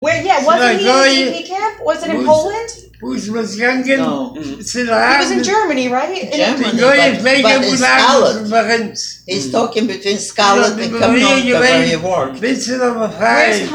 Where? Yeah, wasn't he in Synagogue- camp? Was it in Poland? Who's was gegangen? No. Sind He was in Germany, right? In- Germany. Die neue Pflege but in He's talking between Scotland and die where he worked. Where's fragen?